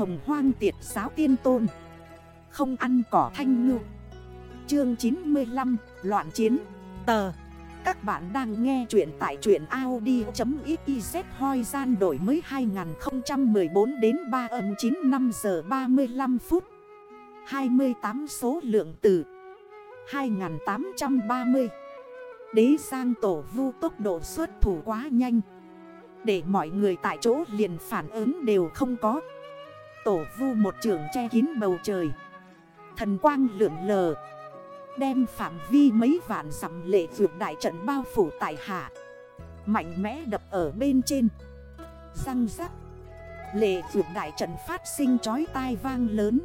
hồng hoang tiệt giáo tiên tôn. Không ăn cỏ thanh ngư. Chương 95 Loạn chiến. Tờ. Các bạn đang nghe chuyện tại chuyện Audi.xyz hoi gian đổi mới 2014 đến 3 âm 9 5 giờ 35 phút. 28 số lượng từ 2830 Đế sang tổ vu tốc độ xuất thủ quá nhanh. Để mọi người tại chỗ liền phản ứng đều không có. Tổ vu một trường che kín bầu trời. Thần quang lượn lờ, Đem phạm vi mấy vạn dặm lệ vượt đại trận bao phủ tại hạ. Mạnh mẽ đập ở bên trên. Răng rắc, Lệ vượt đại trận phát sinh chói tai vang lớn.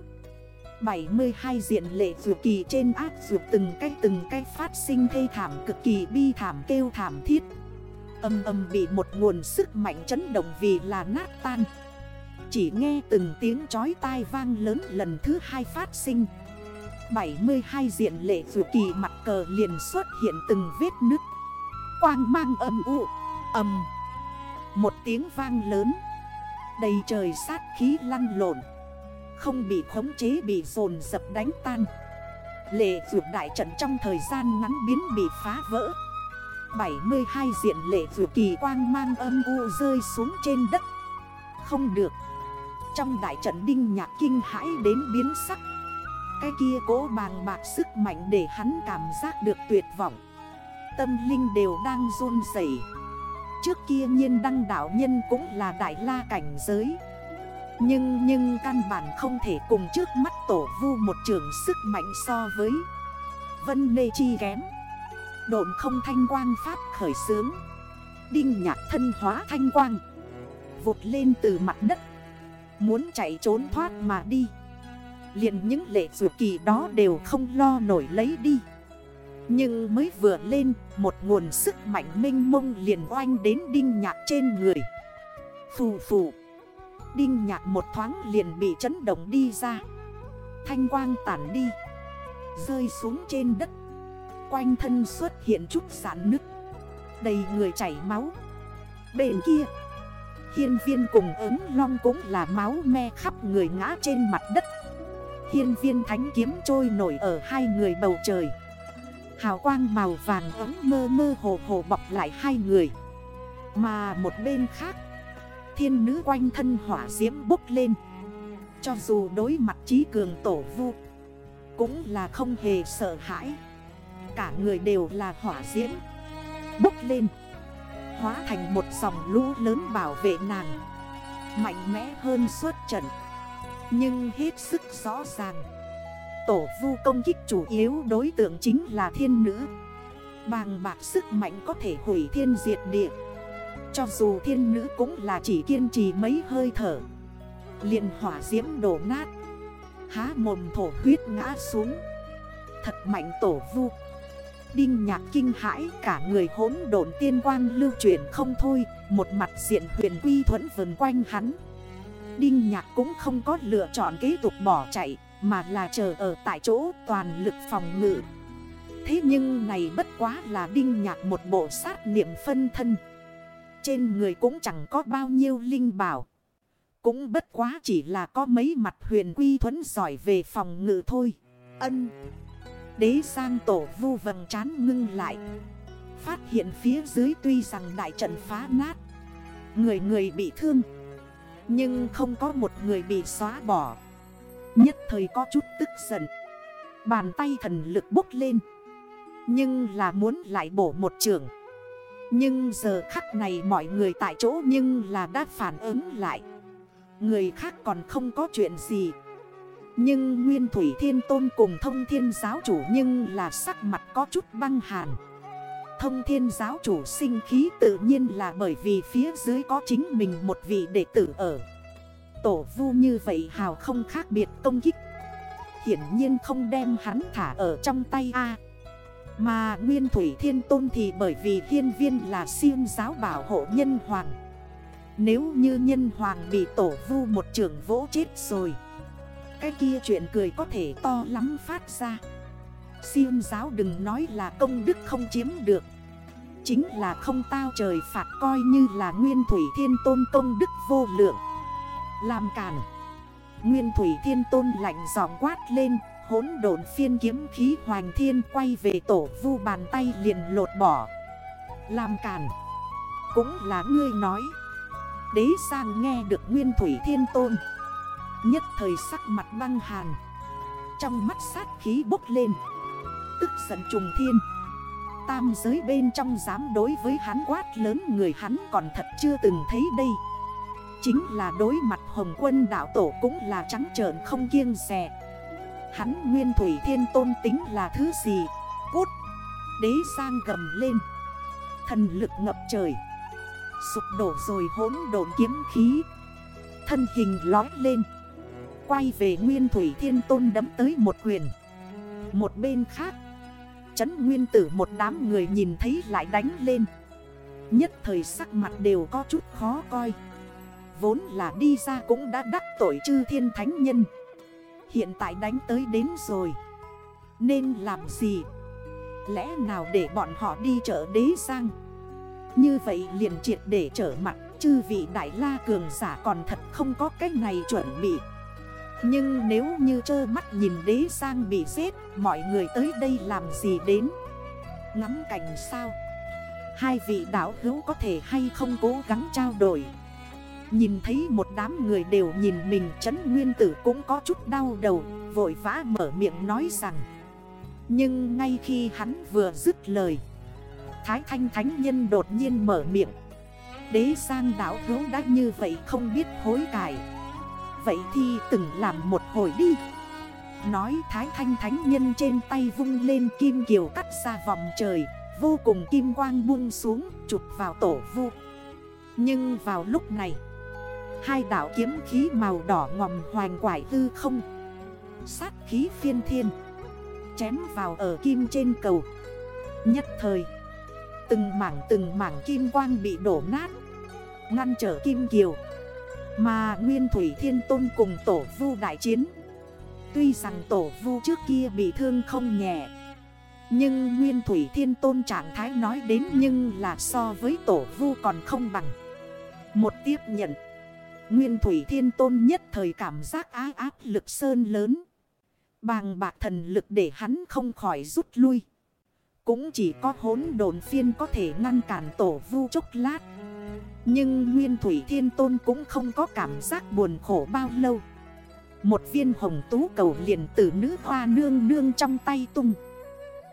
72 diện lệ vượt kỳ trên áp vượt từng cái từng cái phát sinh thê thảm cực kỳ bi thảm kêu thảm thiết. Âm âm bị một nguồn sức mạnh chấn động vì là nát tan. Chỉ nghe từng tiếng chói tai vang lớn lần thứ hai phát sinh. 72 diện lệ dù kỳ mặt cờ liền xuất hiện từng vết nứt. Quang mang âm u Âm Một tiếng vang lớn. Đầy trời sát khí lăn lộn. Không bị khống chế bị dồn dập đánh tan. Lệ dù đại trận trong thời gian ngắn biến bị phá vỡ. 72 diện lệ dù kỳ quang mang âm u rơi xuống trên đất. Không được. Trong đại trận đinh nhạc kinh hãi đến biến sắc. Cái kia cố bàng bạc sức mạnh để hắn cảm giác được tuyệt vọng. Tâm linh đều đang run dậy Trước kia nhiên đăng đảo nhân cũng là đại la cảnh giới. Nhưng nhưng căn bản không thể cùng trước mắt tổ vu một trường sức mạnh so với. Vân Lê Chi kém. Độn không thanh quang pháp khởi sướng. Đinh nhạc thân hóa thanh quang. Vụt lên từ mặt đất. Muốn chạy trốn thoát mà đi. Liền những lệ dù kỳ đó đều không lo nổi lấy đi. Nhưng mới vừa lên, Một nguồn sức mạnh minh mông liền oanh đến đinh nhạc trên người. Phù phù. Đinh nhạc một thoáng liền bị chấn động đi ra. Thanh quang tản đi. Rơi xuống trên đất. Quanh thân xuất hiện chút sản nứt. Đầy người chảy máu. Bên kia. Hiên viên cùng ứng long cũng là máu me khắp người ngã trên mặt đất. Hiên viên thánh kiếm trôi nổi ở hai người bầu trời. Hào quang màu vàng ấm mơ mơ hồ hồ bọc lại hai người. Mà một bên khác, Thiên nữ quanh thân hỏa diễm bốc lên. Cho dù đối mặt trí cường tổ vu, Cũng là không hề sợ hãi. Cả người đều là hỏa diễm Bốc lên. Hóa thành một dòng lũ lớn bảo vệ nàng. Mạnh mẽ hơn suốt trận. Nhưng hết sức rõ ràng. Tổ vu công kích chủ yếu đối tượng chính là thiên nữ. Bàng bạc sức mạnh có thể hủy thiên diệt địa. Cho dù thiên nữ cũng là chỉ kiên trì mấy hơi thở. Liền hỏa diễm đổ nát. Há mồm thổ huyết ngã xuống. Thật mạnh tổ vu. Đinh nhạc kinh hãi, cả người hốn độn tiên quang lưu chuyển không thôi, Một mặt diện huyền quy thuẫn vần quanh hắn. Đinh nhạc cũng không có lựa chọn kế tục bỏ chạy, Mà là chờ ở tại chỗ toàn lực phòng ngự. Thế nhưng này bất quá là đinh nhạc một bộ sát niệm phân thân. Trên người cũng chẳng có bao nhiêu linh bảo. Cũng bất quá chỉ là có mấy mặt huyền quy thuẫn giỏi về phòng ngự thôi. Ân Đế sang tổ vu vầng chán ngưng lại. Phát hiện phía dưới tuy rằng đại trận phá nát. Người người bị thương. Nhưng không có một người bị xóa bỏ. Nhất thời có chút tức giận. Bàn tay thần lực bốc lên. Nhưng là muốn lại bổ một trường. Nhưng giờ khắc này mọi người tại chỗ nhưng là đã phản ứng lại. Người khác còn không có chuyện gì nhưng Nguyên Thủy Thiên Tôn cùng thông thiên giáo chủ nhưng là sắc mặt có chút băng hàn. Thông thiên giáo chủ sinh khí tự nhiên là bởi vì phía dưới có chính mình một vị đệ tử ở. Tổ vu như vậy hào không khác biệt công kích. Hiển nhiên không đem hắn thả ở trong tay A. Mà Nguyên Thủy Thiên Tôn thì bởi vì thiên viên là siêu giáo bảo hộ nhân hoàng. Nếu như nhân hoàng bị tổ vu một trường vỗ chết rồi cái kia chuyện cười có thể to lắm phát ra. Siêu giáo đừng nói là công đức không chiếm được. Chính là không tao trời phạt coi như là nguyên thủy thiên tôn công đức vô lượng. Làm cản Nguyên Thủy Thiên Tôn lạnh giọng quát lên Hốn độn phiên kiếm khí hoàng thiên quay về tổ vu bàn tay liền lột bỏ. Làm cản Cũng là ngươi nói. Đế sang nghe được Nguyên Thủy Thiên Tôn. Nhất thời sắc mặt băng hàn. Trong mắt sát khí bốc lên. Tức giận trùng thiên. Tam giới bên trong dám đối với hắn quát lớn người hắn còn thật chưa từng thấy đây. Chính là đối mặt Hồng quân đạo tổ cũng là trắng trợn không kiêng rẻ Hắn nguyên thủy thiên tôn tính là thứ gì? Cút! Đế sang gầm lên. Thần lực ngập trời. Sụp đổ rồi hỗn độn kiếm khí. Thân hình lói lên. Quay về nguyên thủy thiên tôn đấm tới một quyền. Một bên khác Chấn nguyên tử một đám người nhìn thấy lại đánh lên. Nhất thời sắc mặt đều có chút khó coi. Vốn là đi ra cũng đã đắc tội chư thiên thánh nhân. Hiện tại đánh tới đến rồi. Nên làm gì? Lẽ nào để bọn họ đi chợ đế sang Như vậy liền triệt để trở mặt, Chư vị đại la cường giả còn thật không có cách này chuẩn bị. Nhưng nếu như trơ mắt nhìn đế sang bị giết, Mọi người tới đây làm gì đến? Ngắm cảnh sao? Hai vị đảo hữu có thể hay không cố gắng trao đổi? Nhìn thấy một đám người đều nhìn mình, Trấn Nguyên Tử cũng có chút đau đầu, Vội vã mở miệng nói rằng, Nhưng ngay khi hắn vừa dứt lời, Thái Thanh Thánh Nhân đột nhiên mở miệng. Đế sang đảo hữu đã như vậy không biết hối cải. Vậy thì từng làm một hồi đi. Nói Thái Thanh Thánh Nhân trên tay vung lên kim kiều cắt ra vòng trời, Vô cùng kim quang buông xuống, chụp vào tổ vu. Nhưng vào lúc này, Hai đảo kiếm khí màu đỏ ngòm hoành quải tư không. Sát khí phiên thiên, Chém vào ở kim trên cầu. Nhất thời, Từng mảng từng mảng kim quang bị đổ nát, Ngăn trở kim kiều. Mà Nguyên Thủy Thiên Tôn cùng Tổ Vu đại chiến Tuy rằng Tổ Vu trước kia bị thương không nhẹ, Nhưng Nguyên Thủy Thiên Tôn trạng thái nói đến Nhưng là so với Tổ Vu còn không bằng Một tiếp nhận, Nguyên Thủy Thiên Tôn nhất thời cảm giác á áp lực sơn lớn. Bàng bạc thần lực để hắn không khỏi rút lui. Cũng chỉ có hốn đồn phiên có thể ngăn cản tổ vu chốc lát. Nhưng Nguyên Thủy Thiên Tôn cũng không có cảm giác buồn khổ bao lâu. Một viên hồng tú cầu liền từ nữ hoa nương nương trong tay tung.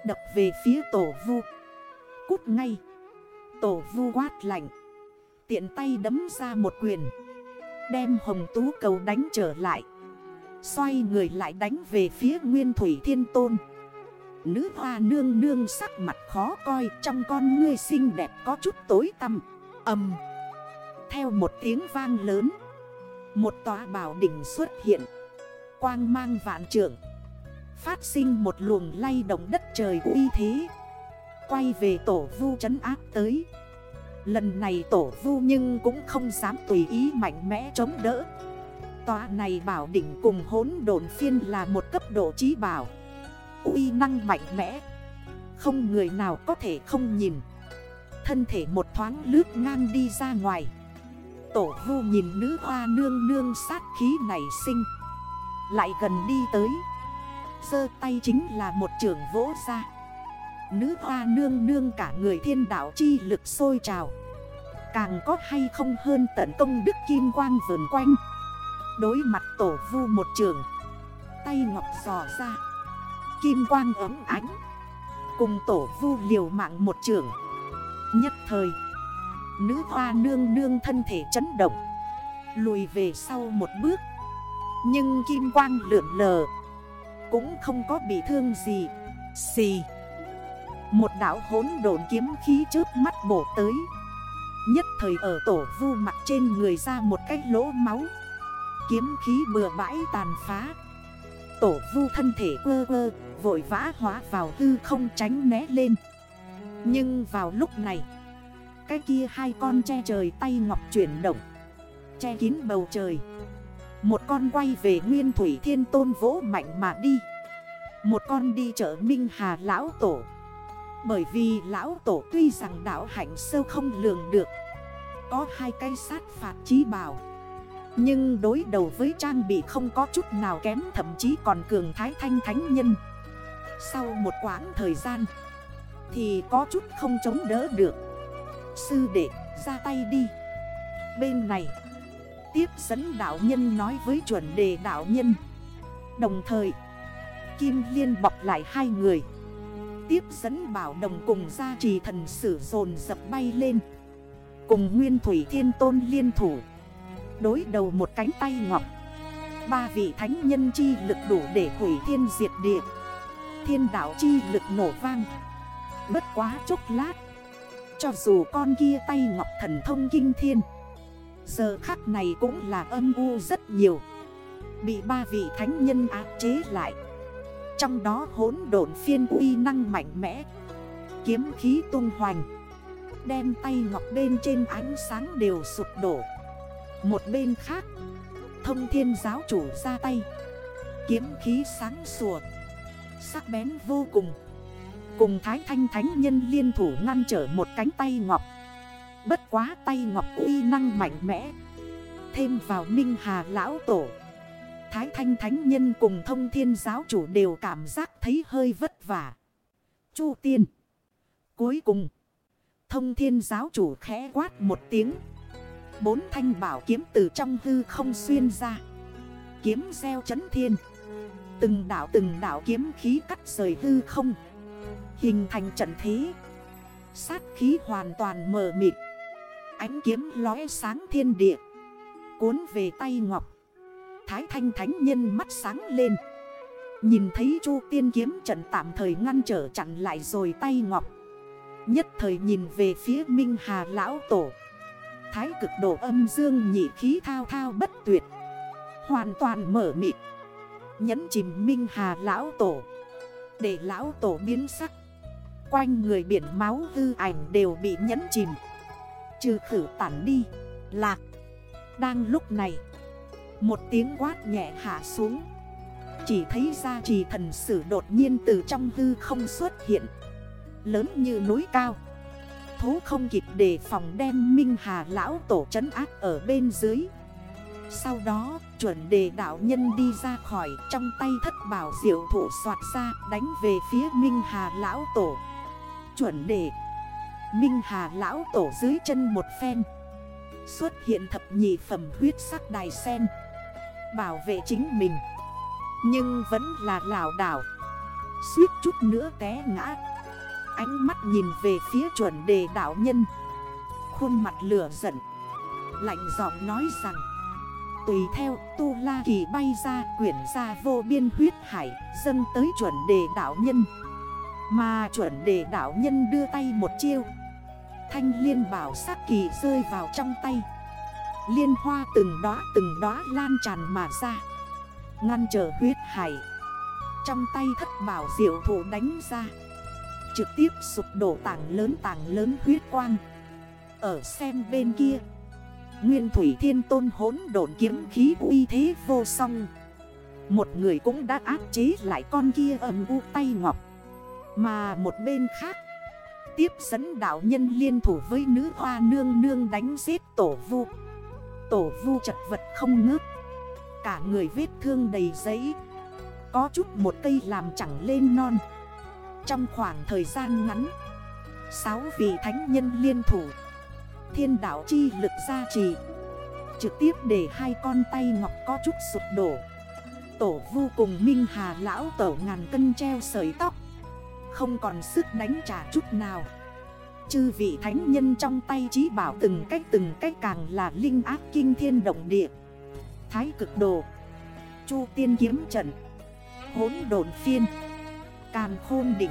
Đập về phía tổ vu. Cút ngay. Tổ vu quát lạnh. Tiện tay đấm ra một quyền. Đem hồng tú cầu đánh trở lại Xoay người lại đánh về phía Nguyên Thủy Thiên Tôn Nữ hoa nương nương sắc mặt khó coi, Trong con ngươi xinh đẹp có chút tối tăm Âm theo một tiếng vang lớn. Một tòa bảo đỉnh xuất hiện. Quang mang vạn trượng. Phát sinh một luồng lay động đất trời uy thế. Quay về tổ vu trấn áp tới. Lần này tổ vu nhưng cũng không dám tùy ý mạnh mẽ chống đỡ. Tòa này bảo đỉnh cùng hốn đồn phiên là một cấp độ trí bảo. Uy năng mạnh mẽ. Không người nào có thể không nhìn. Thân thể một thoáng lướt ngang đi ra ngoài. Tổ vu nhìn nữ hoa nương nương sát khí nảy sinh. Lại gần đi tới. Sơ tay chính là một trường vỗ ra. Nữ hoa nương nương cả người thiên đạo chi lực sôi trào. Càng có hay không hơn tận công đức kim quang vườn quanh. Đối mặt tổ vu một trường. Tay ngọc giò ra. Kim quang ấm ánh. Cùng tổ vu liều mạng một trường. Nhất thời Nữ hoa nương nương thân thể chấn động. Lùi về sau một bước. Nhưng kim quang lượn lờ. Cũng không có bị thương gì. Xì. Một đảo hốn đồn kiếm khí trước mắt bổ tới. Nhất thời ở tổ vu mặt trên người ra một cái lỗ máu. Kiếm khí bừa bãi tàn phá. Tổ vu thân thể quơ quơ, Vội vã hóa vào hư không tránh né lên. Nhưng vào lúc này cái kia hai con che trời tay ngọc chuyển động, Che kín bầu trời. Một con quay về nguyên thủy thiên tôn vỗ mạnh mà đi. Một con đi chợ Minh Hà Lão Tổ. Bởi vì lão tổ tuy rằng đạo hạnh sâu không lường được, Có hai cây sát phạt trí bảo. Nhưng đối đầu với trang bị không có chút nào kém, Thậm chí còn cường thái thanh thánh nhân. Sau một quãng thời gian, Thì có chút không chống đỡ được. Sư đệ, ra tay đi. Bên này, Tiếp dẫn đạo nhân nói với chuẩn đề đạo nhân. Đồng thời, Kim Liên bọc lại hai người. Tiếp dẫn bảo đồng cùng gia trì thần sử dồn dập bay lên. Cùng Nguyên Thủy Thiên Tôn liên thủ. Đối đầu một cánh tay ngọc. Ba vị thánh nhân chi lực đủ để hủy thiên diệt địa. Thiên đảo chi lực nổ vang. Bất quá chốc lát cho dù con kia tay ngọc thần thông kinh thiên. Giờ khắc này cũng là âm u rất nhiều. Bị ba vị thánh nhân áp chế lại. Trong đó hỗn độn phiên uy năng mạnh mẽ. Kiếm khí tung hoành. Đem tay ngọc bên trên ánh sáng đều sụp đổ. Một bên khác, Thông thiên giáo chủ ra tay. Kiếm khí sáng sủa. Sắc bén vô cùng. Cùng thái thanh thánh nhân liên thủ ngăn trở một cánh tay ngọc. Bất quá tay ngọc uy năng mạnh mẽ. Thêm vào Minh Hà Lão Tổ. Thái Thanh Thánh Nhân cùng thông thiên giáo chủ đều cảm giác thấy hơi vất vả. Chu tiên. Cuối cùng, Thông thiên giáo chủ khẽ quát một tiếng. Bốn thanh bảo kiếm từ trong hư không xuyên ra. Kiếm gieo chấn thiên. Từng đảo từng đảo kiếm khí cắt rời hư không. Hình thành trận thế. Sát khí hoàn toàn mờ mịt. Ánh kiếm lóe sáng thiên địa. Cuốn về tay ngọc. Thái thanh thánh nhân mắt sáng lên. Nhìn thấy chu tiên kiếm trận tạm thời ngăn trở chặn lại rồi tay ngọc. Nhất thời nhìn về phía Minh Hà Lão Tổ. Thái cực độ âm dương nhị khí thao thao bất tuyệt. Hoàn toàn mở mịt. Nhấn chìm Minh Hà Lão Tổ. Để Lão Tổ biến sắc. Quanh người biển máu hư ảnh đều bị nhấn chìm. Trừ khử tản đi, Lạc. Đang lúc này, Một tiếng quát nhẹ hạ xuống. Chỉ thấy ra trì thần sử đột nhiên từ trong hư không xuất hiện, Lớn như núi cao. Thú không kịp để phòng đem Minh Hà Lão Tổ trấn áp ở bên dưới. Sau đó, chuẩn đề đạo nhân đi ra khỏi Trong tay thất bảo diệu thủ soạt ra, đánh về phía Minh Hà Lão Tổ. Chuẩn đề. Minh Hà Lão Tổ dưới chân một phen. Xuất hiện thập nhị phẩm huyết sắc đài sen. Bảo vệ chính mình. Nhưng vẫn là lào đảo. Suýt chút nữa té ngã. Ánh mắt nhìn về phía chuẩn đề đạo nhân. Khuôn mặt lửa giận. Lạnh giọng nói rằng, Tùy theo, tu la kỳ bay ra, quyển ra vô biên huyết hải, Dâng tới chuẩn đề đạo nhân. Mà chuẩn để đạo nhân đưa tay một chiêu. Thanh liên bảo sắc kỳ rơi vào trong tay. Liên hoa từng đóa từng đóa lan tràn mà ra. Ngăn trở huyết hải. Trong tay thất bảo diệu thủ đánh ra. Trực tiếp sụp đổ tảng lớn tảng lớn huyết quang. Ở xem bên kia. Nguyên Thủy Thiên Tôn hốn độn kiếm khí uy thế vô song. Một người cũng đã áp chế lại con kia ẩm u tay ngọc. Mà một bên khác, Tiếp dẫn đạo nhân liên thủ với nữ hoa nương nương đánh giết tổ vu. Tổ vu chật vật không ngước Cả người vết thương đầy giấy. Có chút một cây làm chẳng lên non. Trong khoảng thời gian ngắn, Sáu vị thánh nhân liên thủ, Thiên đạo chi lực gia trì. Trực tiếp để hai con tay ngọc có chút sụp đổ. Tổ vu cùng Minh Hà lão tổ ngàn cân treo sợi tóc không còn sức đánh trả chút nào. Chư vị thánh nhân trong tay trí bảo từng cách từng cách càng là linh ác kinh thiên động địa. Thái cực đồ, Chu tiên kiếm trận Hốn đồn phiên, Càn khôn đỉnh.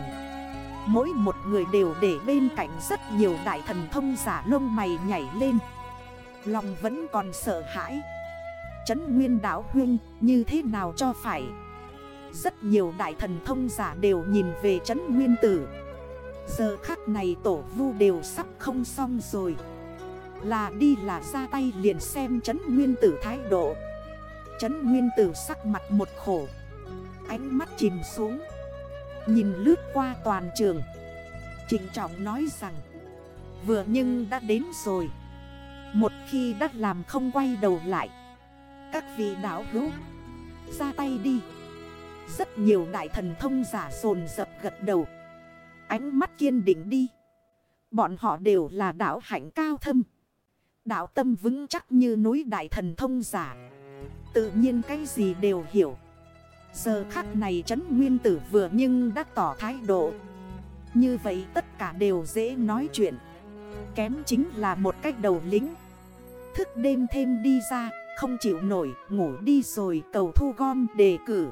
Mỗi một người đều để bên cạnh rất nhiều đại thần thông giả lông mày nhảy lên. Lòng vẫn còn sợ hãi. Chấn nguyên đảo huyên, như thế nào cho phải? Rất nhiều đại thần thông giả đều nhìn về trấn nguyên tử. Giờ khắc này tổ vu đều sắp không xong rồi. Là đi là ra tay liền xem trấn nguyên tử thái độ. Trấn nguyên tử sắc mặt một khổ. Ánh mắt chìm xuống. Nhìn lướt qua toàn trường. Trịnh trọng nói rằng, Vừa nhưng đã đến rồi. Một khi đã làm không quay đầu lại, Các vị đảo hữu, Ra tay đi. Rất nhiều đại thần thông giả sồn dập gật đầu. Ánh mắt kiên định đi. Bọn họ đều là đảo hạnh cao thâm. Đạo tâm vững chắc như núi đại thần thông giả. Tự nhiên cái gì đều hiểu. Giờ khắc này trấn nguyên tử vừa nhưng đã tỏ thái độ. Như vậy tất cả đều dễ nói chuyện. Kém chính là một cách đầu lính. Thức đêm thêm đi ra, Không chịu nổi, ngủ đi rồi cầu thu gom đề cử.